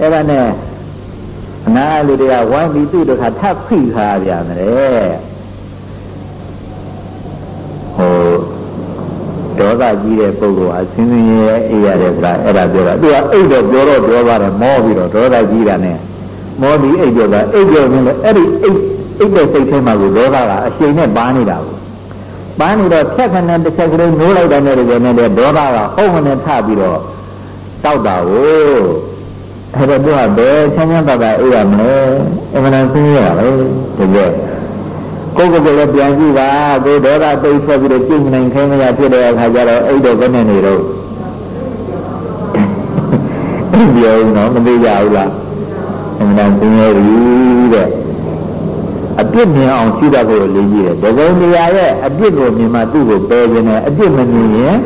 အဲ့ဒါနဲ့အနာလူတွေကဝိုင်းပြီးသူ့တခါထပ်ဖိခါပြန်တယ်ဟိုဒေါသကြီးတဲ့ပုဂ္ဂိုလ်ဟာဆင်းရဲရဲ့အိရတဲ့ဆိုတာအဲ့ဒါပြောတာသူကအိတ်တော့ပြောတော့ပြောပါတယ်မောပြီးတော့ဒေါသကြီးတာနဲ့မောပြီးအိတ်ပြောတာအိတ်ပြောနေလို့အဲ့ဒီအိတ်အိတ်တဲ့စိတ်ထဲမှာကိုဒေါသကအရှိန်နဲ့ပါနေတာကိုပန်းနေတော့ဖြက်ခနဲ့တစ်ချက်ကလေးနိုးလိုက်တဲ့နဲ့တကယ်နဲ့ဒေါသကဟုတ်မနဲ့ထပြီးတော့တောက်တာကို အဲ့တော့သူကဘယ်ချမ်းချမ်းသာသာအိပ်ရမလဲအမှန်တန်ဆင်းရဲရပဲတကယ်ကိုယ်ကိုယ်လည်းပြန်ကြည့်ပါကိုဒေါသတိတ်ထွက်ပြီးတော့ကြည့်နိုင်ခိုင်းမရဖြစ်တဲ့အခါကျတော့အဲ့တော့ဘယ်နဲ့နေတော့ပြောတော့မသိကြဘူးလားအမှန်တန်ဆင်းရဲပြီတဲ့အပြစ်မြင်အောင်ရှိတတ်ဖို့လေးကြီးတယ်ဒဂုံတရားရဲ့အပြစ်ကိုမြင်မှသူ့ကိုပယ်ခြင်းနဲ့အပြစ်မမြင်ရင်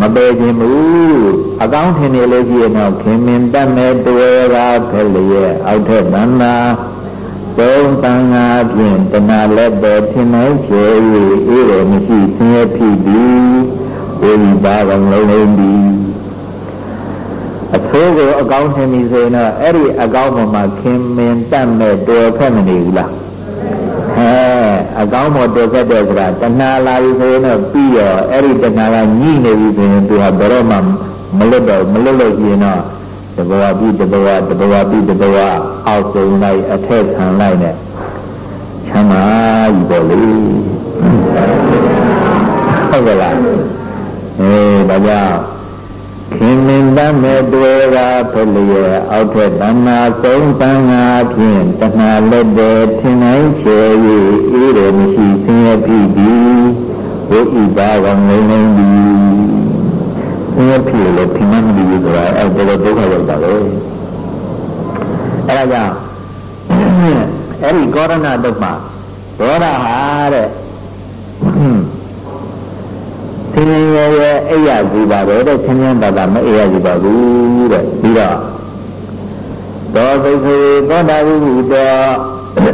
မပယ်ခြင်းဘူးအကောင်းထင်နေလို့ရှိရင်တော့ခင်မင်တတ်မဲ့တွေ့ရာဖလျက်အောက်ထက်ဗန္နာသုံးတန်ငါဖြင့်တဏလည်းပဲထင်နိုင်ချေ၍အေးရမရှိဆင်းရဲဖြစ်သည်ဝိပါကလုံးလုံးသည်အဆိုးကိုအကောင်းထင်ပြီဆိုရင်တော့အဲ့ဒီအကောင်းပေါ်မှာခင်မင်တတ်မဲ့တွေ့ဖက်မနေဘူးလားအဲ အကောင်းပေါ်တွေ့ခဲ့တဲ့ဆိုတာတဏှာလာပြီဆိုရင်တော့ပြီးရောအဲ့ဒီတဏှာကညှိနေပြီဆိုရင်သူဟာဘယ်တော့မှမလွတ်တော့မလွတ်လို့ရှိရင်တော့တဘဝပြီးတဘဝတဘဝပြီးတဘဝအောက်ဆုံးလိုက်အထက်ခံလိုက်နဲ့ချမ်းသာပြီပေါ့လေဟုတ်ကဲ့လားအေးဒါကြောင့် ခင်မင်တမဲ့တွေ့ရာဖလျက်အောက်ထက်တဏှာသုံးတန်ငါဖြင့်တဏှာလက်တဲ့ထင်နိုင်ချေ၍အေးတယ်မရှိဆင်းရဲဖြစ်သည်ဝိဣပါကောင်ငိမ့်နေသည်ဆင်းရဲဖြစ်လို့ထင်မှမပြီးဘူးဆိုတာအဲ့ဒါတော့ဒုက္ခရောက်တာပဲအဲ့ဒါကြောင့်အဲ့ဒီကောရဏတုပ္ပဒေါရဟာတဲ့ ဆင်းရဲရဲ့အိယာစီပါပဲတဲ့ဆင်းရဲတာကမအိယာစီပါဘူးတဲ့ပြီးတော့သောသိခေသောတာဝိဟုတောအဲ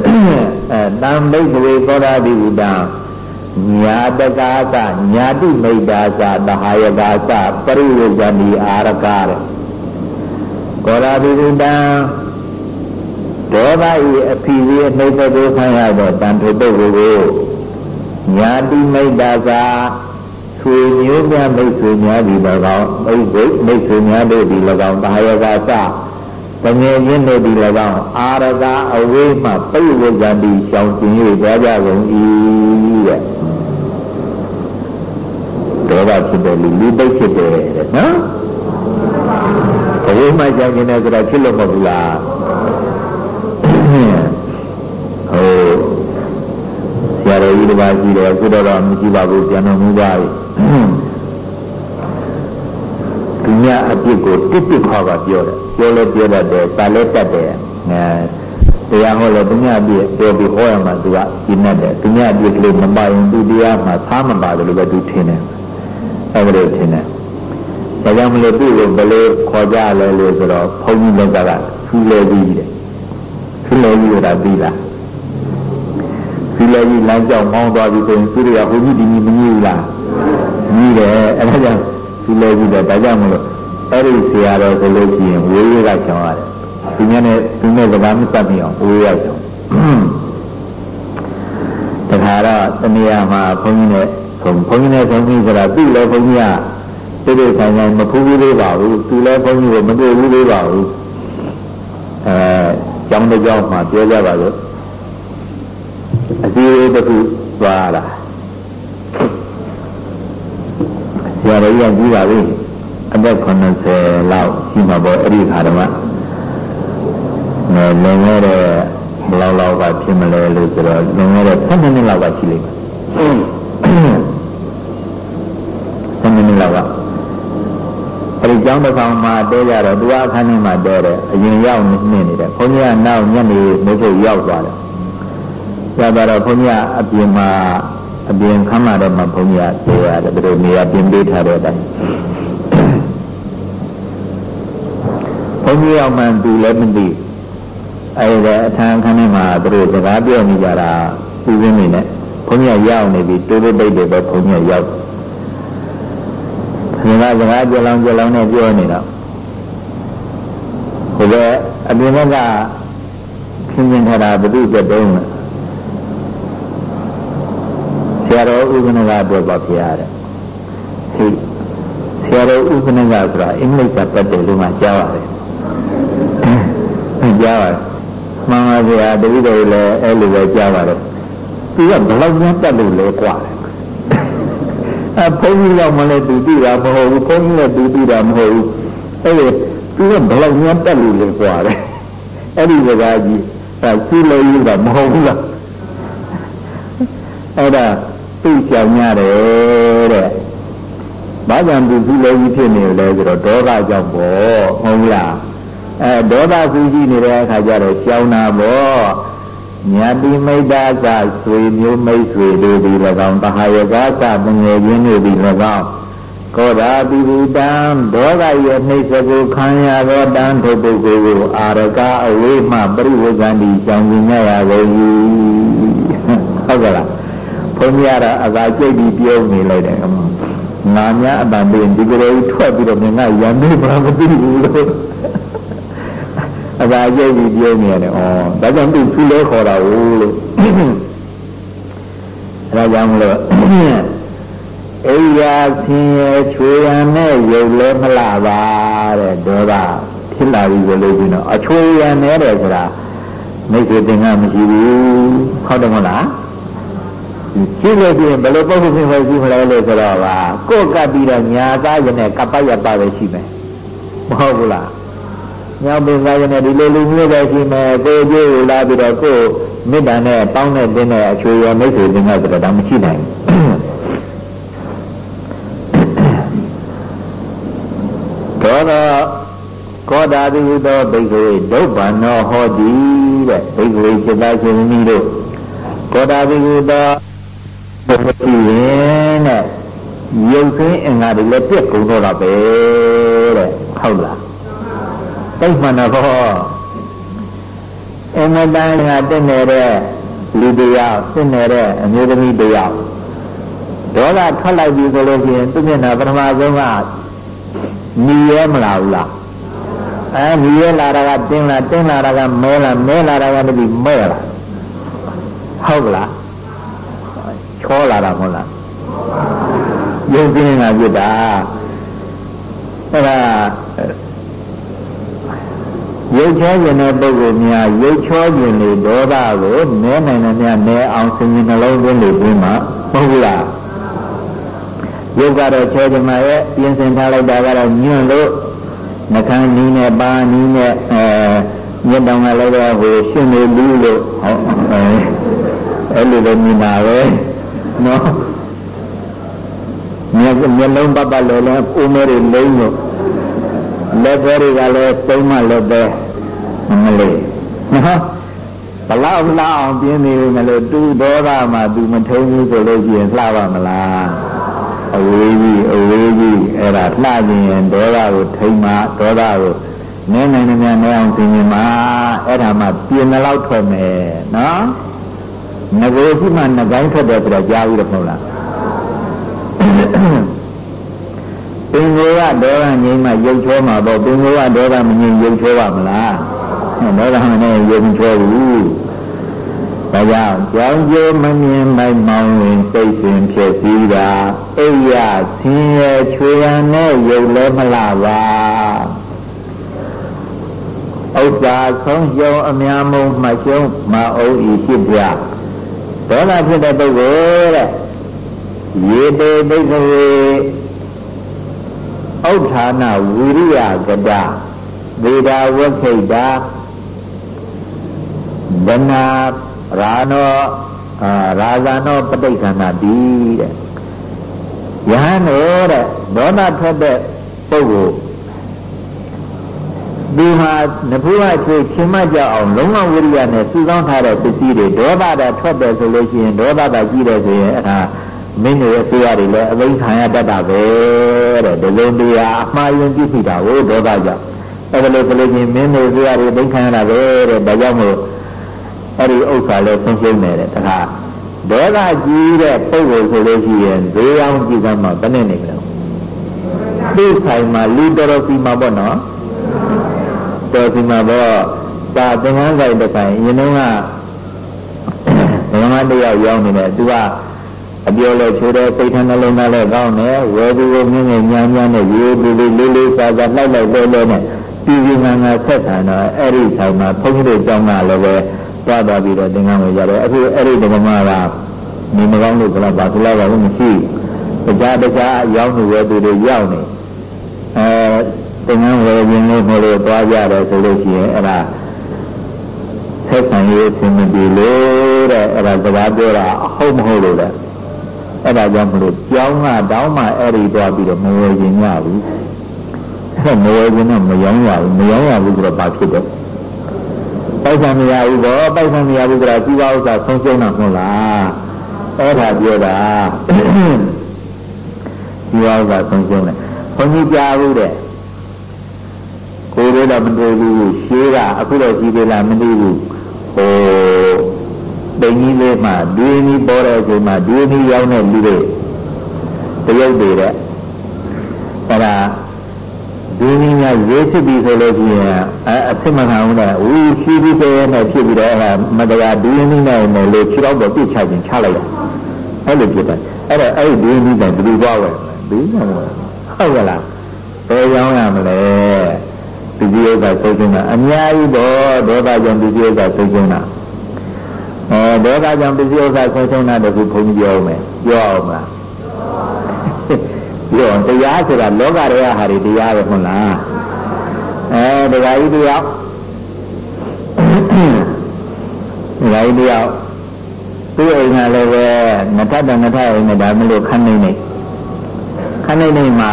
တံဘိကဝေသောတာဝိဟုတံညာတကာသညာတိမိတ်တာသတဟာယကာသပရိဝေဇဏီအာရကတဲ့ကောရာဝိဟုတံဒေါသဤအဖီဝေနှိမ့်သက်ခံရသောတန်ထုပုဂ္ဂိုလ်ကိုညာတိမိတ်တာသာ ဆွေမျိုးများမိတ်ဆွေများဒီ၎င်းမိတ်ဆွေမိတ်ဆွေများတို့ဒီ၎င်းတာယကစတငယ်ချင်းတို့ဒီ၎င်းအာရကအဝေးမှပိဝဇ္ဇံဒီရှောင်ကျင်၍ကြကြကုန်၏တဲ့ဒေါသဖြစ်တယ်လူလူပိတ်ဖြစ်တယ်တဲ့နော်အဝေးမှရှောင်ကျင်တယ်ဆိုတာဖြစ်လို့မဟုတ်ဘူးလားဟိုဆရာတော်ကြီးတစ်ပါးရှိတယ်အခုတော့မရှိပါဘူးပြန်တော်မူပါပြီ သူများအပြစ်ကိုတစ်တစ်ခါပါပြောတယ်ပြောလဲပြောတတ်တယ်ပါလဲတတ်တယ်အဲတရားဟောလဲသူများအပြစ်ပြောပြီးဟောရမှာသူကပြင်းတတ်တယ်သူများအပြစ်ကလေးမပိုင်သူတရားမှာသားမပါတယ်လို့ပဲသူထင်တယ်အဲလိုထင်တယ်ဒါကြောင့်မလို့သူ့ကိုဘယ်လိုခေါ်ကြလဲလို့ဆိုတော့ဘုန်းကြီးလောကကဆူလဲပြီးတယ်ဆူလဲပြီးတော့ပြီးလားဆူလဲပြီးလမ်းကြောင်းမောင်းသွားပြီဆိုရင်သူတွေကဟိုကြီးဒီကြီးမကြီးဘူးလား ကြီးတယ်အဲဒါကြောင့်ဒီလိုကြီးတယ်ဒါကြောင့်မလို့အဲ့ဒီဆရာတော်ဆိုလို့ရှိရင်ဝေးဝေးကချောင်းရတယ်ဒီနေ့နဲ့ဒီနေ့ကဘာမှစပ်မအောင်ဝေးရချောင်းတခါတော့တနေရာမှာဘုန်းကြီးနဲ့ဘုန်းကြီးနဲ့ဘုန်းကြီးဆိုတာသူ့လည်းဘုန်းကြီးကတိတိဆိုင်ဆိုင်မဖူးဘူးသေးပါဘူးသူလည်းဘုန်းကြီးကိုမတွေ့ဘူးသေးပါဘူးအဲကျောင်းတစ်ကျောင်းမှာပြောကြပါလို့အစည်းအဝေးတစ်ခုသွားတာဆ ရာတော်ကြီးကကြီးပါပြီအသက်80လောက်ရှိမှာပေါ့အဲ့ဒီခါတော့မှလုံခဲ့တဲ့ဘယ်လောက်လောက်ကဖြစ်မလဲလို့ဆိုတော့လုံခဲ့တဲ့7မိနစ်လောက်ကရှိလိမ့်မယ်7မိနစ်လောက်ကအဲ့ဒီကျောင်းတစ်ဆောင်မှာတဲကြတော့သူကအခန်းထဲမှာတဲတယ်အရင်ရောက်နေနေတယ်ခွန်ကြီးကနောက်ညနေမိုးချုပ်ရောက်သွားတယ်ရောက်သွားတော့ခွန်ကြီးကအပြင်မှာ အပြင်ခမ်းမတော့မှဘုန်းကြီးကပြောရတယ်သူတို့နေရာပြင်ပေးထားတဲ့အတိုင်းဘုန်းကြီးရောက်မှသူလည်းမသိအဲ့ဒါအထံခန်းထဲမှာသူတို့စကားပြောနေကြတာသူရင်းနေနဲ့ဘုန်းကြီးရောက်နေပြီတိုးတိုးတိတ်တိတ်ပဲဘုန်းကြီးရောက်ဒီကစကားကြလောင်ကြလောင်နဲ့ပြောနေတော့ဟိုကယ်အပြင်ဘက်ကခင်းကျင်ထားတာဘုသူ့အတွက်တုံးလားဆ ရာတော်ဥပနကအတွက်ပါဖျားတယ်ဟိဆရာတော်ဥပနကဆိုတာအင်္ဂလိပ်ကပတ်တယ်လို့မှကြားပါတယ်ကြားပါတယ်မှန်ပါဗျာတတိတော်လည်းအဲ့လိုပဲကြားပါတယ်သူကဘယ်လောက်များတတ်လို့လဲกว่าအဘုန်းကြီးရောက်မှလည်းသူသိတာမဟုတ်ဘူးဘုန်းကြီးလည်းသူသိတာမဟုတ်ဘူးအဲ့ဒီသူကဘယ်လောက်များတတ်လို့လဲกว่าတယ်အဲ့ဒီစကားကြီးအဲသူ့လို့ယူတာမဟုတ်ဘူးလားအဲ့ဒါ သိကြောင်ရတယ်တဲ့ဘာကြောင့်သူသူ့လို့ကြီးဖြစ်နေလဲဆိုတော့ဒေါသကြောင့်ပေါ့ဟုတ်လားအဲဒေါသဆူရှိနေတဲ့အခါကျတော့ကြောင်တာပေါ့ညာတိမိတ်တာကဆွေမျိုးမိတ်ဆွေတို့ဒီ၎င်းတဟာယကာကပငယ်ချင်းတို့ဒီ၎င်းကောဓာတိဝိတံဒေါသရဲ့နှိစ္စကိုခံရသောတန်ထုတ်ပုဂ္ဂိုလ်ကိုအာရကအဝေးမှပရိဝဇန္တိကြောင့်ညရကုန်၏ဟုတ်ကဲ့လား ဘုန်းကြီးကတော့အသာကြိတ်ပြီးပြောနေလိုက်တယ်ငါများအတန်ပြီးဒီကလေးထွက်ပြီးတော့ငါရံနေပါမသိဘူးလို့အသာကြိတ်ပြီးပြောနေရတယ်ဩဒါကြောင့်သူသူလဲခေါ်တာဟုတ်လို့အဲဒါကြောင့်မလို့အိယာဆင်းရဲချွေရံနဲ့ရုပ်လဲမလာပါတဲ့ဒေါသဖြစ်လာပြီလို့ပြီးတော့အချွေရံနဲ့တဲ့ဆိုတာမိတ်ဆွေတင်ကမရှိဘူးဟုတ်တယ်မဟုတ်လား ရှိလို့ပြင်ဘယ်လိုပုဂ္ဂိုလ်ဖြစ်ဖို့ရှိမလဲလို့ဆိုတော့ပါကိုယ်ကပ်ပြီးတော့ညာသားရနဲ့ကပ္ပယပပဲရှိမယ်မဟုတ်ဘူးလားညောင်ပင်သားရနဲ့ဒီလိုလူမျိုးပဲရှိမယ်ကိုယ်ကျိုးလာပြီးတော့ကိုယ်မေတ္တာနဲ့ပေါင်းတဲ့တင်းတဲ့အချွေရမိတ်ဆွေတင်ကဆိုတော့ဒါမရှိနိုင်ဘူးဒေါသကောတာတိဟုသောဘိက္ခဝေဒုဗ္ဗံနောဟောတိတဲ့ဘိက္ခဝေစိတ္တရှင်မိတို့ကောတာတိဟုသော ဘုရားရှင်တဲ့ရုပ်ဆင်းအင်္ဂါတွေလည်းပြက်ကုန်တော့တာပဲတဲ့ဟုတ်လားသိမှန်တော့အမတန်ကတက်နေတဲ့လူတရားဖြစ်နေတဲ့အမျိုးသမီးတရားဒေါသထွက်လိုက်ပြီဆိုလို့ရှိရင်သူမျက်နှာပထမဆုံးကညီရဲမလာဘူးလားအဲညီရဲလာတာကတင်းလာတင်းလာတာကမဲလာမဲလာတာကမသိမဲလာဟုတ်လား ချောလာတာမဟုတ်လားရုပ်ပြင်းကပြစ်တာအဲ့ဒါရုပ်ချောခြင်းတဲ့ပုဂ္ဂိုလ်များရုပ်ချောခြင်းလေဒေါသကိုနဲနိုင်တယ်များနဲအောင်စဉ်းကျင်နှလုံးသွင်းလို့ပြီးမှမဟုတ်ဘူးလားရုပ်ကတော့ချေခြင်းမှာရဲ့ပြင်ဆင်ထားလိုက်တာကတော့ညွန့်လို့နှခမ်းနီးနဲ့ပါနီးနဲ့အဲမြတ်တောင်ကလည်းဟိုရှင်းနေလူလို့ဟောအဲအဲ့လိုလည်းမြင်တာပဲ နော်မျက်မျက်လုံးပတ်ပတ်လည်းလည်းဦးမဲတွေလိမ့်လို့လက်သေးတွေကလည်းပုံမှန်လက်သေးမလေးနော်ဘလောက်လှအောင်ပြင်းနေမလို့တူဒေါသမှာသူမထုံးဘူးဆိုလို့ရှိရင်လှပါမလားအဝေးကြီးအဝေးကြီးအဲ့ဒါလှခြင်းရင်ဒေါသကိုထိမ့်မှဒေါသကိုနည်းနိုင်နေများနည်းအောင်သိရင်မှာအဲ့ဒါမှပြင်းတော့ထွက်မယ်နော် ငကိုရှိမှငကိုင်းထွက်တယ်ဆိုတော့ကြားပြီးတော့မဟုတ်လားပင်ကိုကဒေါသငြိမ်းမှရုပ်ချောမှာပေါ့ပင်ကိုကဒေါသမငြိမ်းရုပ်ချောပါမလားဒေါသမငြိမ်းရုပ်ချောဘူးဒါကြောင့်ကြောင်းကျိုးမမြင်မိုက်မောင်းရင်စိတ်ရှင်ဖြစ်စည်းတာအိယဆင်းရဲချွေရန်နဲ့ရုပ်လည်းမလာပါဥစ္စာဆုံးရှုံးအများမုံမှရှုံးမအောင်ဤဖြစ်ပြ ဒေါသဖြစ်တဲ့ပုဂ္ဂိုလ်တဲ့ရေတေဘိက္ခဝေဥဋ္ဌာဏဝိရိယကတဗေဒဝခိတဒနာရာနောရာဇာနောပဋိက္ခဏတိတဲ့ယဟန်တို့တဲ့ဒေါသထွက်တဲ့ပုဂ္ဂိုလ် ဒီမှာနဖူးကချွေချင်းမကြအောင်လုံးဝဝိရိယနဲ့စုဆောင်းထားတဲ့ပစ္စည်းတွေဒေါသတာထွက်တယ်ဆိုလို့ရှိရင်ဒေါသတာကြီးတယ်ဆိုရင်အဲ့ဒါမင်းတို့ရဲ့ဆွေရတွေလည်းအသိခံရတတ်တာပဲတဲ့ဒီလိုတရားအမှားယွင်းကြည့်ဖြစ်တာကိုဒေါသကြောင့်အဲ့ဒါလို့ဆိုလို့ချင်းမင်းတို့ဆွေရတွေသိခံရတာပဲတဲ့ဒါကြောင့်မို့အဲ့ဒီဥစ္စာလည်းဆုံးရှုံးနေတယ်တခါဒေါသကြီးတဲ့ပုဂ္ဂိုလ်ဆိုလို့ရှိရင်ဈေးအောင်ကြည့်ကမှဘယ်နဲ့နေမလဲသိဆိုင်မှာလူတော်တော်စီမှာပေါ့နော် တော်စီမှာတော့သာသင်္ကန်းဆိုင်တစ်ဆိုင်ရင်းနှုန်းကဘုရားတယောက်ရောက်နေတယ်သူကအပြောလဲချိုးတဲ့စိတ်ထနှလုံးသားလည်းကောင်းတယ်ဝယ်သူကိုမြင့်မြင့်ညံ့ညံ့နဲ့ရိုးရိုးလေးလေးလေးစားစားလိုက်လိုက်လဲလဲနဲ့ပြည်ပြည်ငါငါဆက်ဆံတော့အဲ့ဒီဆိုင်မှာဘုန်းကြီးတို့ကြောင်းကလည်းပဲသွားသွားပြီးတော့သင်္ကန်းဝယ်ကြတယ်အခုအဲ့ဒီဓမ္မကနေမကောင်းလို့ဘယ်တော့ဘာသလားဘာလို့မရှိတခြားတခြားရောက်နေဝယ်သူတွေရောက်နေအဲ သင်္ကန်းဝယ်ခြင်းလို့မလို့သွားကြတယ်ဆိုလို့ရှိရင်အဲ့ဒါဆက်ဆံရေးအဆင်မပြေလို့တဲ့အဲ့ဒါစကားပြောတာအဟုတ်မဟုတ်လို့တဲ့အဲ့ဒါကြောင့်မလို့ကြောင်းကတောင်းမှအဲ့ဒီသွားပြီးတော့မဝယ်ခြင်းရဘူးအဲ့မဝယ်ခြင်းတော့မရောရဘူးမရောရဘူးဆိုတော့ဘာဖြစ်တော့ပိုက်ဆံမရဘူးတော့ပိုက်ဆံမရဘူးဆိုတာစီးပွားဥစ္စာဆုံးရှုံးတာမဟုတ်လားအဲ့ဒါပြောတာစီးပွားဥစ္စာဆုံးရှုံးတယ်ဘုန်းကြီးကြားဘူးတဲ့ ကိုယ်လေးတော့မတွေ့ဘူးရှင်းတာအခုတော့ရှိသေးလားမသိဘူးဟိုပိန်ကြီးလေးမှဒွေနီးပေါ်တဲ့အချိန်မှာဒွေနီးရောက်တဲ့လူတွေတရုတ်တွေတဲ့အဲ့ဒါဒွေနီးများရေးဖြစ်ပြီးဆိုလို့ရှိရင်အဲအဖြစ်မခံဘူးတဲ့ဦးရှိပြီးဆိုရင်လည်းဖြစ်ပြီးတော့အဲ့ဒါမတရားဒွေနီးနဲ့လည်းလို့ခြေတော့တော့ပြစ်ချခြင်းချလိုက်တယ်အဲ့လိုဖြစ်တယ်အဲ့တော့အဲ့ဒီဒွေနီးကဘယ်လိုသွားဝဲဘယ်မှာဝဲဟုတ်ကလားဘယ်ရောင်းရမလဲ ဒီကြီးဥစ္စာဆုံးရှုံးတာအများကြီးတော့ဒေါသကြောင့်ဒီကြီးဥစ္စာဆုံးရှုံးတာအဲဒေါသကြောင့်ဒီကြီးဥစ္စာဆုံးရှုံးတာတခုဘုန်းကြီးပြောမယ်ပြောအောင်မလားပြောတရားဆိုတာလောကရဲ့ဟာတွေတရားပဲဟုတ်လားအဲတရားကြီးတရားတရားကြီးတရားသူ့အိမ်ကလည်းပဲနှစ်ထပ်တော့နှစ်ထပ်အိမ်နဲ့ဒါမလို့ခန်းနေနေခန်းနေနေမှာ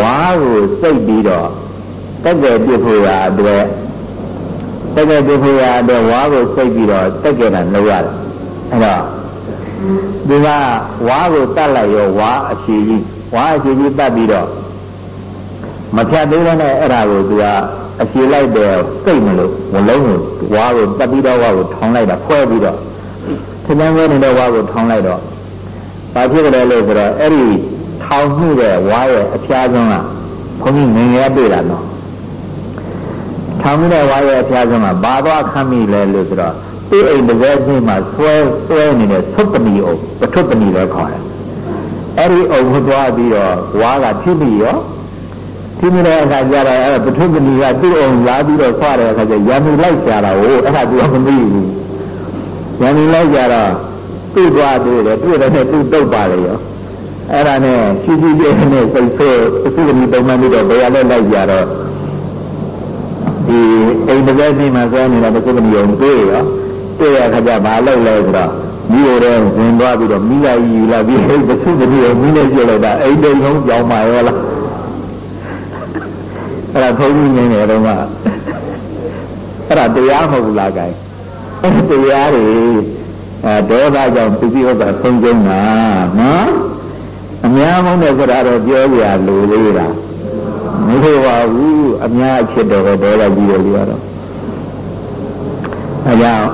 ဝါကိုစိတ်ပြီးတော့တက်ကယ်ပြဖို့ရအတွက်တက်ကယ်ပြဖို့ရအတွက်ဝါကိုစိတ်ပြီးတော့တက်ကယ်တာလုပ်ရတယ်အဲ့တော့ဒီကဝါကိုတတ်လိုက်ရောဝါအရှိကြီးဝါအရှိကြီးတတ်ပြီးတော့မဖြတ်သေးတဲ့နဲ့အဲ့ဒါကိုသူကအရှိလိုက်တယ်စိတ်မလို့ဝလုံးကိုဝါကိုတတ်ပြီးတော့ဝါကိုထောင်းလိုက်တာဖွဲပြီးတော့သင်္ကန်းဝဲနေတဲ့ဝါကိုထောင်းလိုက်တော့ဘာဖြစ်ကြလဲလို့ဆိုတော့အဲ့ဒီ ထောင်မှုတဲ့ဝါရဲ့အဖျားဆုံးကဘုန်းကြီးငငယ်တွေ့တာနော်ထောင်မှုတဲ့ဝါရဲ့အဖျားဆုံးကဘာသွားခမ်းမိလဲလို့ဆိုတော့သူ့အိမ်တစ်စက်ချင်းမှာဆွဲဆွဲနေတဲ့သုပ္ပဏီအုပ်ပထုပ္ပဏီလည်းခေါ်တယ်အဲ့ဒီအုပ်ကိုသွားပြီးတော့ဝါကဖြစ်ပြီးရောဒီမတဲ့အခါကျတော့အဲ့ပထုပ္ပဏီကသူ့အောင်လာပြီးတော့ဆွတဲ့အခါကျရံမီလိုက်ကြတာကိုအဲ့ဒါသူကမသိဘူးရံမီလိုက်ကြတော့သူ့သွားတွေ့တယ်တွေ့တယ်နဲ့သူ့တုတ်ပါလေရော အဲ့ဒါနဲ့ရှိရှိပြည့်နဲ့စိတ်ဆိုးအစုသမီးပုံမှန်ပြီးတော့ဘယ်ရလဲလိုက်ကြတော့ဒီအိမ်တစ်သက်စီမှာဆွဲနေတာပစုသမီးုံတွေ့ရောတွေ့ရခါကျဘာလုပ်လဲဆိုတော့မိရတဲ့ဝင်သွားပြီးတော့မိလာကြီးယူလာပြီးဟိတ်ပစုသမီးုံမိနဲ့ပြလိုက်တာအိမ်တိမ်လုံးကြောင်းပါရောလားအဲ့ဒါဘုန်းကြီးငင်းတယ်တော့ကအဲ့ဒါတရားမဟုတ်ဘူးလားကဲတရားတွေအဲဒေါသကြောင့်သူပြိဥစ္စာဆုံးကျုံတာနော် အများမုန်းတယ်ဆိုတာတော့ပြောကြရလိုသေးတာမဟုတ်ပါဘူးအများအဖြစ်တော်ဒေါသကြီးတယ်လို့ရတော့အဲကြောင့်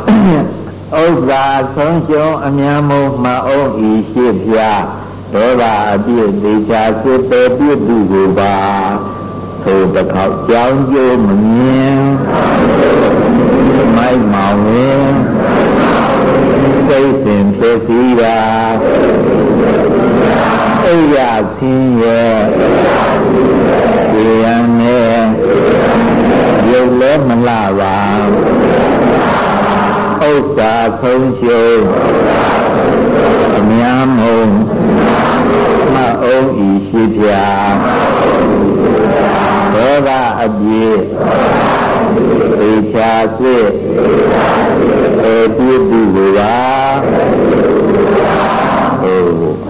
ဥစ္စာဆုံးရှုံးအများမုန်းမှအောင်ဤရှိပြဒေါသအပြည့်သေးချာစစ်ပေပြည့်သူကိုပါသို့တစ်ခေါက်ကြောင်းကျိုးမမြင်မိုက်မောင်ဝင်စိတ်စဉ်ဖြစ်စီတာ အိယာဆင်းရဲ့ဒီယံနဲ့ရုပ်လည်းမလှပါဥစ္စာဆုံးရှုံးအများမုံမအောင်ဤရှိပြဒေါသအပြည့်သေချာစစ်အေပြုသူကိုပါရွာ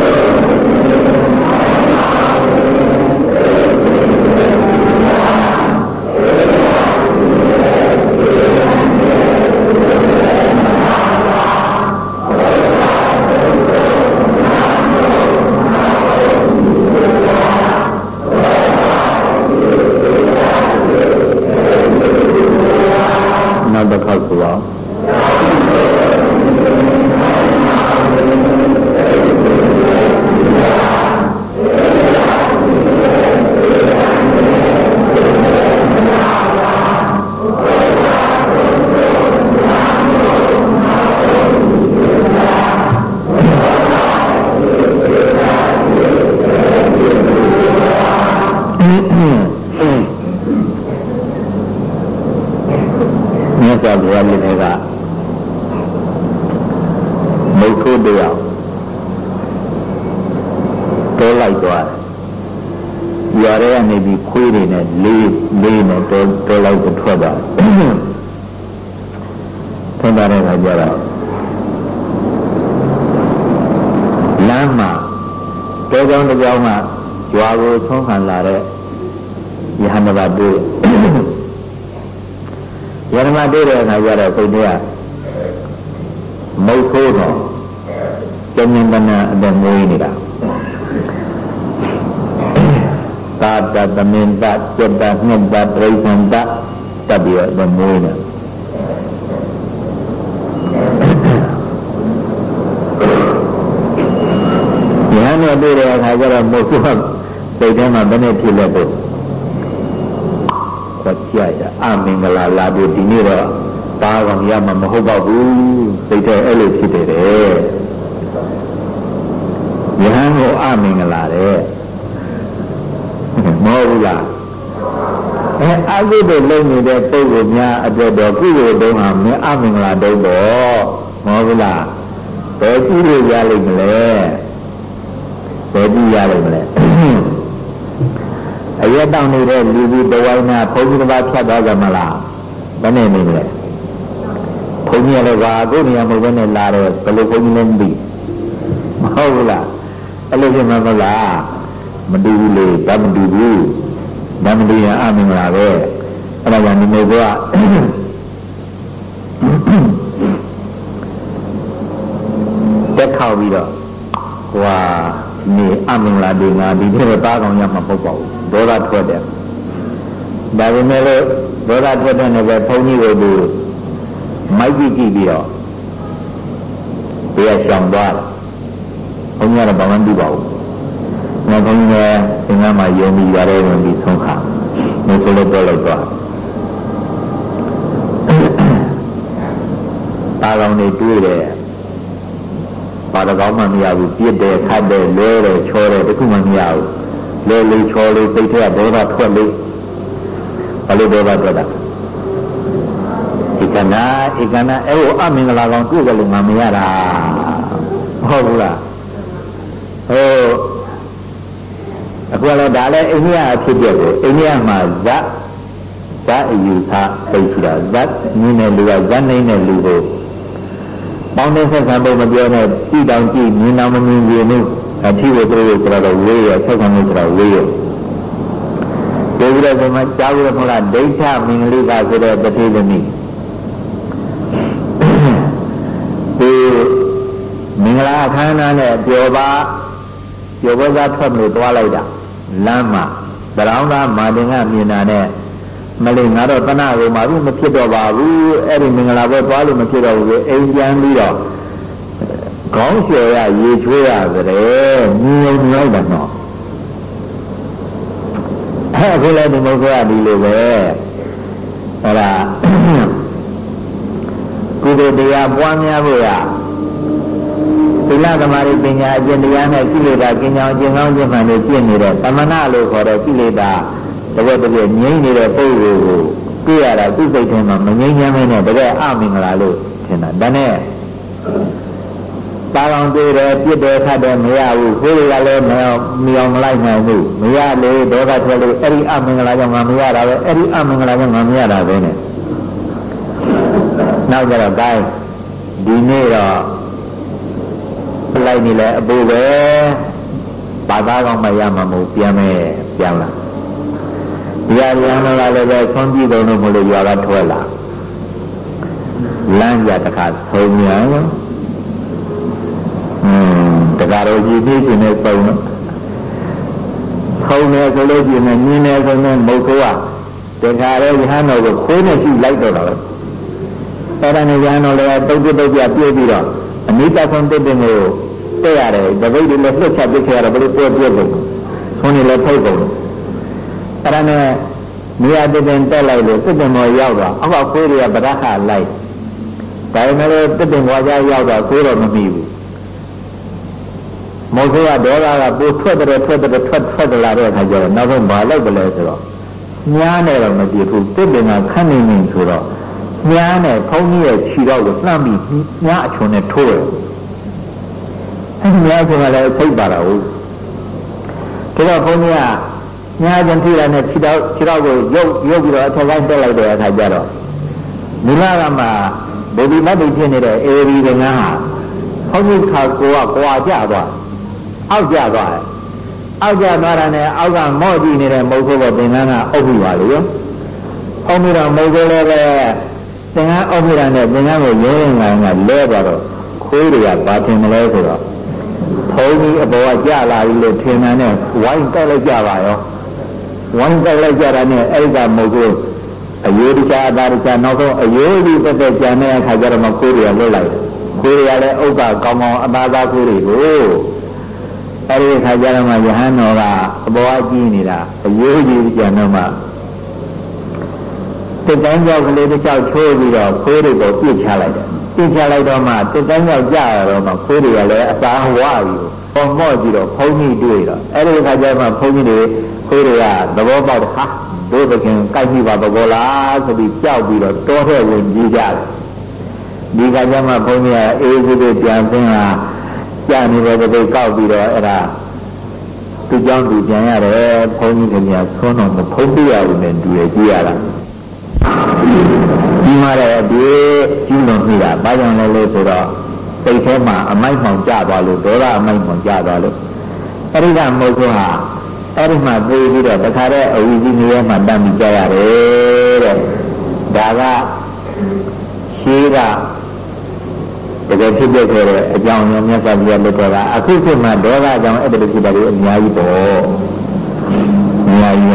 လမ်းမှာတောကြောင်တစ်ကြောင်ကရွာကိုဆုံးခံလာတဲ့ယဟန်ဘာတွေ့ယဟန်ဘာတွေ့တဲ့အခါကျတော့စိတ်ထဲကမုတ်ဆိုးတော့ကျဉ်းကျဉ်းတနာအသက်မွေးနေတာသာတသမင်တစိတ်တငှက်တပြိသံတတပ်ပြီးတော့မွေးနေယဟန်နဲ့ တွေ့တဲ့အခါကျတော့မုတ်ဆိုးစိတ်ထဲမှာဘယ်နဲ့ဖြစ်လဲတော့ခွက်ကြရအမင်္ဂလာလာပြီးဒီနေ့တော့ပါကောင်ရမှာမဟုတ်ပါဘူးစိတ်ထဲအဲ့လိုဖြစ်တယ်တဲ့ယဟန်ကိုအမင်္ဂလာတဲ့မဟုတ်ဘူးလားအဲအကုသိုလ်လုပ်နေတဲ့ပုဂ္ဂိုလ်များအတွက်တော့ကုသိုလ်တုံးဟာမင်းအမင်္ဂလာတုံးတော့မဟုတ်ဘူးလားဘယ်ကြည့်လို့ရလိမ့်မလဲ ဘယ်ကြည့်ရလိမ့်မလဲအရက်တောင်းနေတဲ့လူကြီးတဝိုင်းနာဘုန်းကြီးတစ်ပါးဖြတ်သွားကြမလားဘယ်နဲ့နေလဲဘုန်းကြီးလည်းဘာအခုနေရာမဟုတ်ဘဲနဲ့လာတော့ဘယ်လိုဘုန်းကြီးလဲမသိမဟုတ်ဘူးလားအဲ့လိုဖြစ်မှာမလားမတူဘူးလေဒါမတူဘူးဒါမတူရင်အမင်္ဂလာပဲအဲ့ဒါကြောင့်ဒီမျိုးကတက်ခေါက်ပြီးတော့ဟွာနေ အမင်္ဂလာတွေငါဒီထဲတားကောင်ရမှာပုတ်ပါဘူးဒေါသထွက်တယ်ဒါပေမဲ့လို့ဒေါသထွက်တဲ့နေပဲဘုန်းကြီးတို့သူမိုက်ကြည့်ကြည့်ပြီးတော့တရားရှောင်သွားတယ်ဘုန်းကြီးကတော့ဘာမှမသိပါဘူးငါဘုန်းကြီးကသင်္ကန်းမှာယုံပြီးရတယ်ဝင်ပြီးဆုံးခါနေဆိုလို့ပြောလိုက်သွားပါလောင်နေတွေးတယ် ပါတကောင်းမှမရဘူးပြစ်တယ်ခတ်တယ်လဲတယ်ချောတယ်တခုမှမရဘူးလဲလေးချောလေးစိတ်ထဲကဒေါသထွက်လေးဘာလို့ဒေါသထွက်တာဧကနာဧကနာအဲ့ဟိုအမင်္ဂလာကောင်တွေ့ကြလို့ငါမရတာဟုတ်ဘူးလားဟိုအခုလည်းဒါလည်းအိန္ဒိယအဖြစ်ပြကိုအိန္ဒိယမှာဇတ်ဇတ်အယူဆသိဆိုတာဇတ်နင်းတဲ့လူကဇတ်နေတဲ့လူကို ပေါင်းတဲ့ဆက်ဆံဖို့မပြောနဲ့ကြည့်တောင်ကြည့်မြင်တောင်မမြင်ကြည့်ဘူးအထီးကိုသူတို့ဆိုတော့ဝေးရဆက်ဆံလို့ဆိုတော့ဝေးရဒီလိုဆိုမှကြားလို့မလားဒိဋ္ဌမင်္ဂလိကဆိုတဲ့တတိသမီးဒီမင်္ဂလာအခမ်းအနားနဲ့ပြောပါပြောပွဲသားထွက်လို့တွားလိုက်တာလမ်းမှာသရောင်းသားမာတင်ကမြင်တာနဲ့ မလေးငါတော့တဏှာကိုမှဘူးမဖြစ်တော့ပါဘူးအဲ့ဒီမင်္ဂလာပွဲသွားလို့မဖြစ်တော့ဘူးအိမ်ပြန်ပြီးတော့ခေါင်းလျှော်ရရေချွေးရကြတယ်မြင်ုံလိုက်တာတော့အဲ့အခုလည်းဒီမုခရဒီလိုပဲအဲ့ဒါကုသိုလ်တရားပွားများဖို့ရသီလသမာဓိပညာအကျင့်တရားနဲ့ကိလေသာကင်းကြောင်းအကျင့်ကောင်းခြင်းမှန်တွေပြည့်နေတဲ့သမဏလို့ခေါ်တဲ့ကိလေသာ တကယ်တကယ်ငြိမ့်နေတဲ့ပုဂ္ဂိုလ်ကိုတွေ့ရတာသူ့စိတ်ထဲမှာမငြိမ့်ချမ်းမနဲ့တကယ်အမင်္ဂလာလို့ထင်တာဒါနဲ့ပါအောင်တွေ့တယ်ပြစ်တယ်ခတ်တယ်မရဘူးခိုးတွေကလည်းမအောင်မအောင်မလိုက်နိုင်ဘူးမရလေဒေါသထွက်လို့အဲ့ဒီအမင်္ဂလာကြောင့်ငါမရတာပဲအဲ့ဒီအမင်္ဂလာကြောင့်ငါမရတာပဲနဲ့နောက်ကြတော့တိုင်းဒီနေ့တော့လိုက်နေလဲအပူပဲဘာသာကောင်းမှရမှာမဟုတ်ပြန်မယ်ပြန်လာဒီ ရရန်တော့လည်းပဲဆွမ်းကြည့်တော့လို့မလို့ရွာကထွက်လာလမ်းကြတခါဆုံးမြန်ရောอืมတခါတော့ကြည့်သိရှင်နဲ့ပုံတော့ဆုံးနေဆိုလို့ရှိရင်မြင်းနေဆိုရင်မဟုတ်ကွာတခါတော့ရဟန်းတော်ကိုခိုးနေရှိလိုက်တော့တာပဲအဲ့ဒါနဲ့ရဟန်းတော်လည်းတုတ်တုတ်ပြပြပြီးတော့အနိစ္စဆုံးတုတ်တင်ကိုတက်ရတယ်တပိတ်တွေလည်းလှုပ်ချက်ပြခဲ့ရတော့ဘယ်လိုပွဲပြကုန်ဆုံးနေလည်းထုတ်ကုန် အဲ့ဒါနဲ့နေရာတည်တင်တက်လိုက်လို့စစ်တင်မော်ရောက်တော့အောက်ကခွေးတွေကဗဒခလိုက်ဒါပေမဲ့လည်းတစ်တင်ဘွားကြားရောက်တော့ခွေးတော့မမိဘူးမောခေကဒေါသကပိုထွက်တယ်ထွက်တယ်ထွက်ထွက်လာတဲ့အခါကျတော့နောက်ဆုံးမလိုက်တယ်လဲဆိုတော့ညားနေတော့မပြည့်ဘူးတစ်တင်ကခန့်နေနေဆိုတော့ညားနဲ့ခေါင်းကြီးရဲ့ခြေတော့ကိုလှမ်းပြီးညားအချုံနဲ့ထိုးတယ်အဲဒီညားအချုံကလည်းစိတ်ပါတာဟုတ်ဒါတော့ခေါင်းကြီးက ညာကျင်ထိတာနဲ့ခြေတော့ခြေတော့ကိုရုပ်ရုပ်ပြီးတော့အထက်ပိုင်းတက်လိုက်တဲ့အခါကျတော့မူလကမှဗုဒ္ဓမတ်တိဖြစ်နေတဲ့အေရီကငန်းဟာဘုန်းကြီးခါကိုကကွာကြသွားအောက်ကျသွားတယ်အောက်ကျသွားတာနဲ့အောက်ကမော့ကြည့်နေတဲ့မုတ်ခိုးပေါ်သင်္ကန်းကအုပ်ပြီးပါလေရောအုပ်ပြီးတော့မုတ်ခိုးလည်းပဲသင်္ကန်းအုပ်ပြီးတာနဲ့သင်္ကန်းကိုရင်းရင်းငိုင်းကလဲသွားတော့ခိုးတွေကဘာထင်မလဲဆိုတော့ဘုန်းကြီးအပေါ်ကကြလာပြီလို့ထင်တယ်နဲ့ဝိုင်းတက်လိုက်ကြပါရော ဝိုင်းတက်လိုက်ကြတာနဲ့အဲ့ကမုတ်ခိုးအယိုးတခြားအသားတခြားနောက်ဆုံးအယိုးကြီးတက်တက်ကြံတဲ့အခါကျတော့မခိုးတွေကလွတ်လိုက်ခိုးတွေကလည်းဥပ္ပါကောင်းကောင်းအသားသားခိုးတွေကိုအဲ့ဒီအခါကျတော့မှယဟန်တော်ကအပေါ်အကြည့်နေတာအယိုးကြီးကြံတော့မှတစ်တိုင်းကြောက်ကလေးတစ်ကြောက်ချိုးပြီးတော့ခိုးတွေကိုပြစ်ချလိုက်တယ်ပြစ်ချလိုက်တော့မှတစ်တိုင်းကြောက်ကြရတော့မှခိုးတွေကလည်းအသာဝါပြီးပေါ်မော့ကြည့်တော့ဘုန်းကြီးတွေ့တော့အဲ့ဒီအခါကျမှဘုန်းကြီးတွေ ခိုးတွေကသဘောပေါက်ဟာတို့သခင်ကြိုက်ပြီပါဘောလားဆိုပြီးကြောက်ပြီးတော့တောထဲဝင်ကြီးကြတယ်ဒီကကြမှာဘုန်းကြီးကအေးစိတ်ပြန်ဆင်းလာကြာနေတဲ့တပိတ်ကောက်ပြီးတော့အဲ့ဒါသူကြောင့်သူပြန်ရတယ်ဘုန်းကြီးခင်ဗျာဆွမ်းတော်မဖုံးပြရဘူးနဲ့တူရကြည့်ရတာဒီမှာလည်းအပြေကျူးလွန်မိတာဘာကြောင့်လဲလို့ဆိုတော့စိတ်ထဲမှာအမိုက်မှောင်ကြသွားလို့ဒေါသအမိုက်မှောင်ကြသွားလို့အဲ့ဒီကမဟုတ်ဘူးဟာ အဲ့ဒီမှာပြေးပြီးတော့တခါတည်းအဝီကြီးနေရာမှာတမ်းပြီးကြရတယ်တဲ့ဒါကရှိကတကယ်ဖြစ်ဖြစ်ခဲ့တဲ့အကြောင်းရောမြတ်စွာဘုရားလက်ထက်ကအခုခေတ်မှာဒေါသကြောင့်အဲ့ဒီဖြစ်တာတွေအများကြီးပေါ့အများကြီး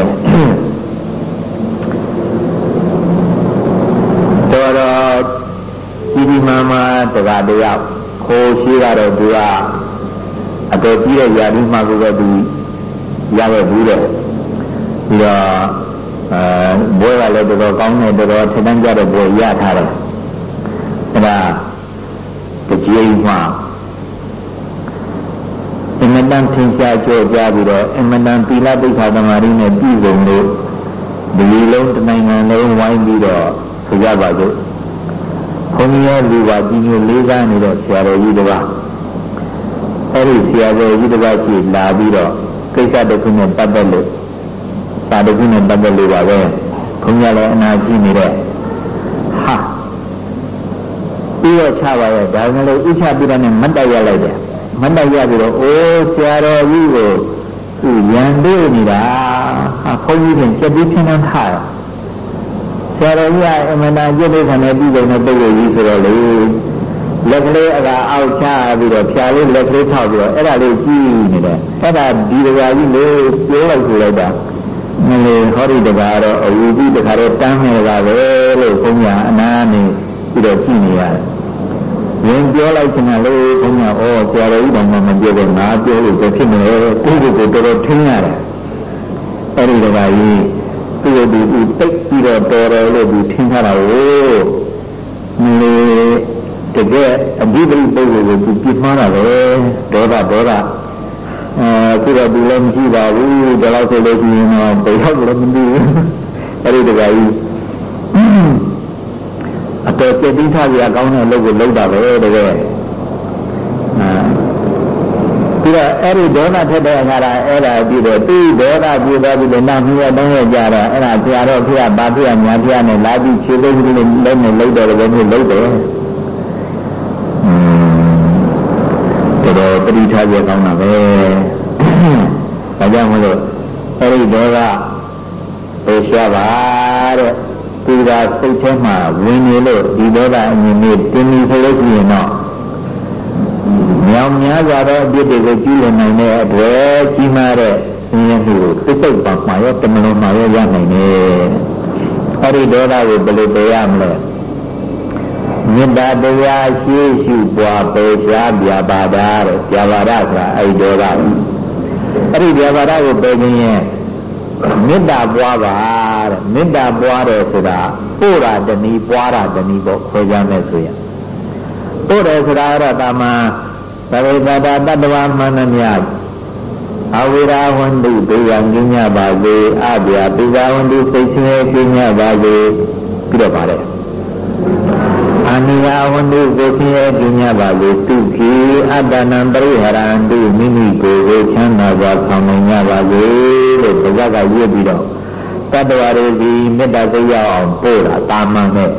တော်တော်ဒီဒီမာမာတကားတယောက်ခိုးရှိကတော့သူကအတော်ကြီးတဲ့ယာတိမှကိုပဲသူ ရခဲ့ဘူးတဲ့ပြီးတော့အဲဘွဲကလည်းတော်တော်ကောင်းတယ်တော်တော်ထက်တန်းကြတဲ့ဘွဲရထားတယ်အဲ့ဒါတကြီးမှအမတန်ထင်ရှားကြောကြပြီးတော့အမတန်သီလပိဋကသမารိနဲ့ပြည့်စုံလို့ဒီလုံးတနိုင်ငံလုံးဝိုင်းပြီးတော့ဆိုကြပါစို့ဘုန်းကြီးရဲ့လူပါကြီးညိုလေးစားနေတဲ့ဆရာတော်ကြီးတစ်ပါးအဲ့ဒီဆရာတော်ကြီးတစ်ပါးရှိလာပြီးတော့ ကိစ္စတစ်ခုနဲ့ပတ်သက်လို့စာတစ်ခုနဲ့ပတ်သက်လို့ပါပဲဘုန်းကြီးလည်းအနာရှိနေတဲ့ဟာပြီးတော့ချပါရဲ့ဒါကလေးဥချပြီးတော့မတ်တက်ရလိုက်တယ်မတ်တက်ရပြီးတော့အိုးဆရာတော်ကြီးကိုသူရန်တွေးနေတာဟာဘုန်းကြီးကစက်ပြီးဖြင်းနှန်းထားရဆရာတော်ကြီးကအမှန်တန်ကျင့်တဲ့ခံနဲ့ပြည်စုံတဲ့ပုဂ္ဂိုလ်ကြီးဆိုတော့လေ လက်ကလေးအကအောက်ချပြီးတော့ဖြာလေးလက်ကလေးထောက်ပြီးတော့အဲ့ဒါလေးကြည့်နေတယ်အဲ့ဒါဒီတကာကြီးလေးပြောလိုက်ဆိုလိုက်တာမလေးဟောဒီတကာတော့အဝူကြီးတခါတော့တန်းနေတာပဲလို့ဘုန်းကြီးအနာနေပြီးတော့ကြည့်နေရတယ်ဝင်ပြောလိုက်ချင်တယ်လေဘုန်းကြီးဩဆရာတော်ကြီးတော်မှမပြောတော့ငါပြောလို့ဖြစ်နေတယ်ကိုယ့်ကိုယ်ကိုတော်တော်ထင်းရတယ်အဲ့ဒီတကာကြီးသူ့ကိုသူတိတ်ပြီးတော့တော်တယ်လို့သူထင်ထားတာကိုလေ တကယ်အဘိဓိပုဂ္ဂိုလ်ကိုသူပြမှားတာပဲဒေါသဒေါသအဲခုတော့သူလည်းမရှိပါဘူးဒါတော့ဆိုလို့ရှိရင်တော့ဘယ်ဟုတ်လည်းမသိဘူးအဲ့ဒီတကယ်ကြီးအတော်ပြည့်ပြီးထားကြကောင်းတဲ့အလုပ်ကိုလုပ်တာပဲတကယ်ပြီးတော့အဲ့ဒီဒေါသထက်တဲ့အခါကအဲ့ဒါပြီးတော့သူဒေါသပြေသွားပြီးတော့နောက်မြတ်တော့ရကြတော့အဲ့ဒါဆရာတော်ဖေကဘာဖေကညာဖေကနဲ့လာပြီးခြေသိမ်းပြီးလုံးနဲ့လုံးတယ်လို့မျိုးလုံးတယ် တော်တော်ပရိထားကြကောင်းတာပဲဒါကြောင့်မလို့အဲ့ဒီဒေါသဟိုရှားပါတဲ့သူကစိတ်ထဲမှာဝင်နေလို့ဒီဒေါသအမြင်နဲ့တင်းပြီးဆိုလို့ရှိရင်တော့မြောင်များစွာသောအပြစ်တွေကိုကျူးလွန်နိုင်တဲ့အတွက်ကြီးမားတဲ့ဆင်းရဲမှုကိုသစ္စုတ်ပါမှာရောတမလုံးမှာရောရနိုင်တယ်။အဲဒီဒေါသကိုဘယ်လိုပယ်ရမလဲ။ မေတ္တာတရားရှိရှိပွားပယ်ရှားပြပါတာတဲ့ပြပါဒဆိုတာအဲဒီဒေါသပဲ။အဲဒီပြပါဒကိုပယ်ခြင်းရဲ့မေတ္တာပွားပါတဲ့မေတ္တာပွားတယ်ဆိုတာပို့တာတဏီပွားတာတဏီပေါ့ခွဲခြားမယ်ဆိုရင်ပို့တယ်ဆိုတာကတော့တာမန်သဗ္ဗေတတာတတ္တဝမန္နမြအဝိရာဝန္တုဒေယံကျင်းညပါစေအပြာပိဇာဝန္တုစိတ်ဆင်းရဲကျင်းညပါစေပြီးတော့ပါတယ်အာ နိယဝန္တုကိုဆင်းရဲပညာပါလေတုခိအတ္တနံပရိဟရန္တုမိမိကိုယ်ကိုချမ်းသာစွာဆောင်နိုင်ကြပါလေလို့ဘုရားကရွတ်ပြီးတော့တတ္တဝါတွေဒီမေတ္တာစိတ်ရောက်အောင်ပို့တာတာမန်နဲ့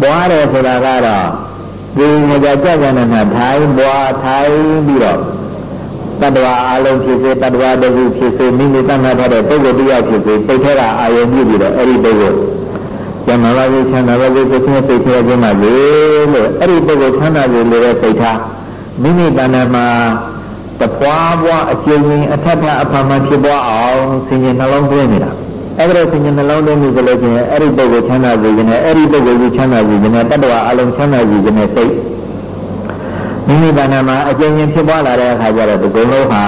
ပွားတယ်ဆိုတာကတော့ဒီငကြကြကြနနာထိုင်ပွားထိုင်ပြီးတော့တတ္တဝါအလုံးဖြစ်စေတတ္တဝါတခုဖြစ်စေမိမိတတ်မှတ်ထားတဲ့ပုဂ္ဂိုလ်တရားဖြစ်စေစိတ်ထဲကအာယုံပြုပြီးတော့အဲ့ဒီပုဂ္ဂိုလ် ကျမ်းမာပါစေချမ်းသာပါစေကိုယ်ချင်းစိတ်ထဲခြင်းပါလေလို့အဲ့ဒီပုဂ္ဂိုလ်ချမ်းသာစေလို့စိတ်ထားမိမိတဏ္ဍာမှာတပွားပွားအကျဉ်းချင်းအထက်ထအဖမှဖြစ်ပွားအောင်ဆင်ញင်နှလုံးသွင်းနေတာအဲ့ဒါဆင်ញင်နှလုံးသွင်းမှုဆိုလို့ချင်းအဲ့ဒီပုဂ္ဂိုလ်ချမ်းသာစေခြင်းနဲ့အဲ့ဒီပုဂ္ဂိုလ်ကြီးချမ်းသာစေခြင်းနဲ့တတ္တဝါအလုံးချမ်းသာစေခြင်းနဲ့စိတ်မိမိတဏ္ဍာမှာအကျဉ်းချင်းဖြစ်ပွားလာတဲ့အခါကျတော့ဒီကုလုံးဟာ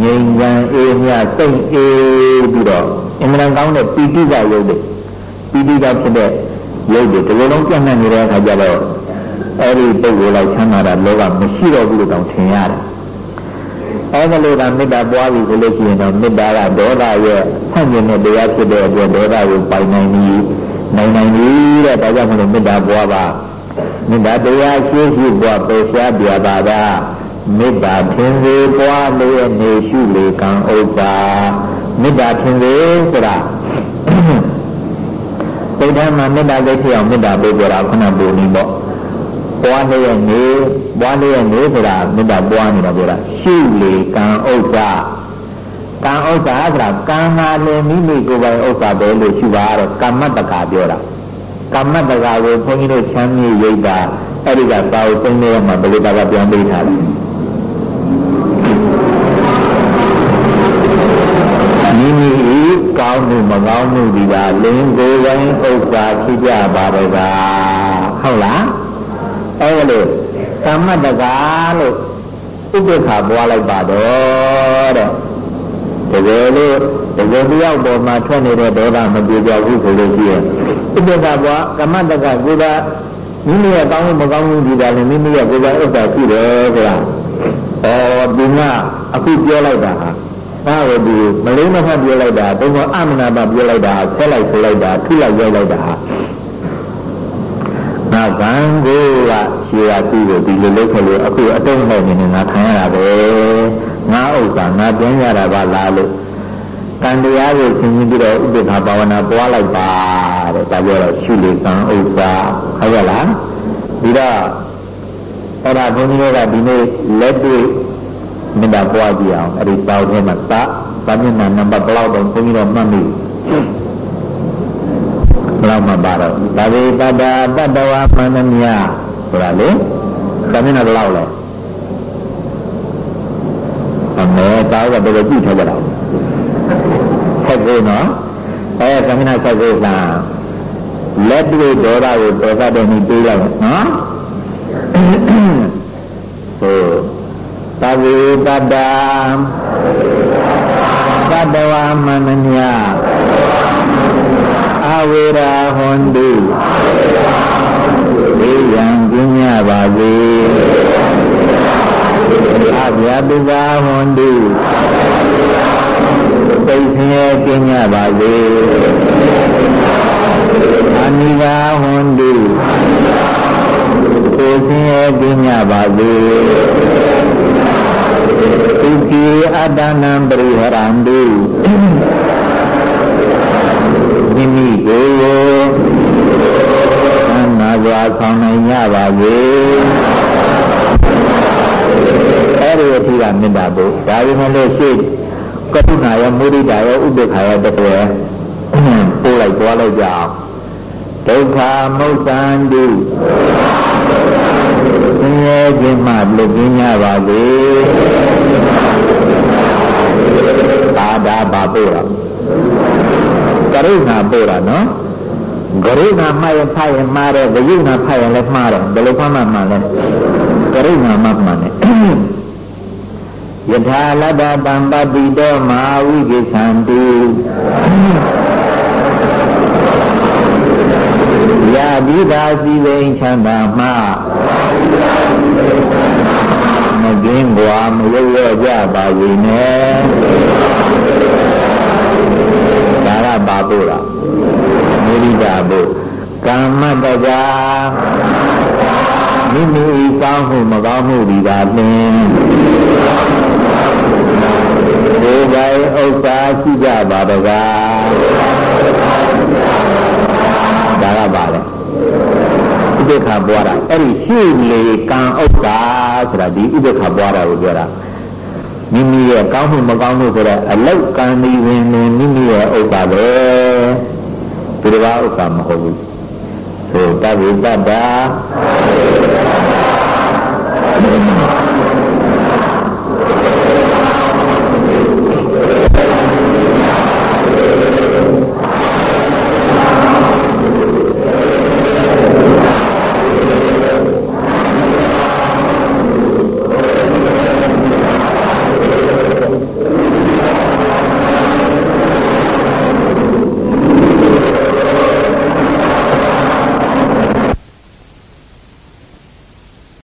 ငြိမ်ချမ်းအေးမြစိတ်အေးပြီးတော့အင်္ဂလန်ကောင်းတဲ့ပီတိကရုပ်တွေ ပီတိကဖြစ်တဲ့ရုပ်တွေဒီလိုလုံးပြန့်နှံ့နေတဲ့အခါကျတော့အဲ့ဒီပုဂ္ဂိုလ်လိုက်ချမ်းသာတာလောကမရှိတော့ဘူးလို့တောင်ထင်ရတယ်အဲ့ဒါလို့ကမေတ္တာပွားပြီဆိုလို့ရှိရင်တော့မေတ္တာကဒေါသရဲ့ဆန့်ကျင်တဲ့တရားဖြစ်တဲ့အတွက်ဒေါသကိုပိုင်နိုင်ပြီးနိုင်နိုင်ပြီတဲ့ဒါကြောင့်မလို့မေတ္တာပွားပါမေတ္တာတရားရှိရှိပွားပယ်ရှားပြပါတာမေတ္တာထင်စေပွားလို့နေရှုလေကံဥစ္စာမေတ္တာထင်စေဆိုတာ စိတ်ထဲမှာမေတ္တာစိတ်ဖြစ်အောင်မေတ္တာပို့ကြတာခုနကပုံနေပေါ့ပွားလျက်နေပွားလျက်နေဆိုတာမေတ္တာပွားနေတာပြောတာရှုလေကံဥစ္စာကံဥစ္စာဆိုတာကံဟာလည်းမိမိကိုယ်ပိုင်ဥစ္စာပဲလို့ရှုပါတော့ကမ္မတကာပြောတာကမ္မတကာကိုဘုန်းကြီးတို့ချမ်းမြေရိပ်တာအဲ့ဒီကသာဝသိနေမှာဘယ်လိုတာကပြန်ပေးထားလဲ ကောင်းမှုမကောင်းမှုဒီပါလင်းကိုယ်ပိုင်ဥစ္စာဖြစ်ကြပါတော့ကဟုတ်လားအဲ့လိုကမ္မတကာလို့ဥပ္ပခါပွားလိုက်ပါတော့တဲ့တကယ်လို့တကယ်တယောက်ပေါ်မှာထွက်နေတဲ့ဒေါသမပြေကြဘူးဆိုလို့ရှိရင်ဥပ္ပခါပွားကမ္မတကာကိုယ်ကမိမိရဲ့ကောင်းမှုမကောင်းမှုဒီပါလေမိမိရဲ့ကိုယ်ကဥစ္စာရှိတယ်ဆိုတာဩဒီကအခုပြောလိုက်တာဟာ ဒါကိုဒီမလေးမဖတ်ပြောလိုက်တာဘုံကအမနာပပြောလိုက်တာဆက်လိုက်ဆိုလိုက်တာထိလိုက်ရိုက်လိုက်တာဟာငါကံကိုကရှေးရပြီးတော့ဒီလိုလုပ်ခဲ့လို့အခုအတုံးနဲ့နေနေငါခံရတာပဲငါဥစ္စာငါပြန်ရတာပါလားလို့ကံတရားကိုဆင်ခြင်ပြီးတော့ဥပ္ပခါဘာဝနာပွားလိုက်ပါတဲ့ဒါပြောတော့ရှုလေကံဥစ္စာဟုတ်ကဲ့လားဒီတော့အဲ့ဒါဘုန်းကြီးတို့ကဒီနေ့လက်တွေ့ မေတ္တာပွားကြည့်အောင်အဲ့ဒီတောင်းထဲမှာသဗမျက်နှာနံပါတ်ဘယ်လောက်တော့ဘုန်းကြီးတို့မှတ်မိဘယ်လောက်မှပါတော့ဒါဝေတတ္တတတ္တဝါမန္တမြဆိုတာလေဗမျက်နှာဘယ်လောက်လဲအမေတောင်းကဘယ်လိုကြည့်ထားကြတာဆက်ကိုနော်အဲဗမျက်နှာဆက်ကိုလားလက်တွေ့ဒေါသကိုဒေါသတဲ့နည်းပေးလိုက်နော်ဟို သဗ္ဗေတတ္တာတတ္တဝါမန္တမြအဝေရာဟွန်တုဒေယံပညာပါစေအဗျာတုကာဟွန်တုသိဆင်းရဲပညာပါစေအနိကာဟွန်တုကိုဆင်းရဲပညာပါစေ သုတိအတ္တနံပရိဟရန္တုမိမိကိုယ်ကိုသံဃာစွာဆောင်နိုင်ကြပါစေအဲ့ဒီအထိကမေတ္တာပို့ဒါပေမဲ့လို့ရှိကတုဏရောမုဒိတာရောဥပ္ပခါရောတကယ်ပို့လိုက်သွားလိုက်ကြအောင်ဒုက္ခမုတ်တန်တု ဆင်းရဲခြင်းမှလွတ်ကင်းကြပါစေသာဒါပါပို့တာကရုဏာပို့တာနော်ကရုဏာမှရင်ဖတ်ရင်မှားတယ်ဝိညာဏဖတ်ရင်လည်းမှားတယ်ဘယ်လိုဖတ်မှမှလဲကရုဏာမှမှန်တယ်ယထာလတ္တတံပတိတောမဟာဝိကိသံတု ယာပိသာစီဝိန်ချမ်းသာမှမကင်းကွာမရွရကြပါစေနဲ့ဒါကပါဖို့လားမုရိဒဘုကကမ္မတကာမိမိကောင်းမှုမကောင်းမှုဒီပါလင်ဒီပိုင်းဥစ္စာရှိကြပါတကားဒါကပါလေ ဥပ္ပခါပွားတာအဲ့ဒီရှိလေကံဥစ္စာဆိုတာဒီဥပ္ပခါပွားတာကိုပြောတာမိမိရဲ့ကောင်းမှုမကောင်းမှုဆိုတဲ့အလောက်ကံဒီဝင်နေမိမိရဲ့ဥစ္စာပဲဒီတစ်ပါးဥစ္စာမဟုတ်ဘူးဆိုတဝိပတ္တာ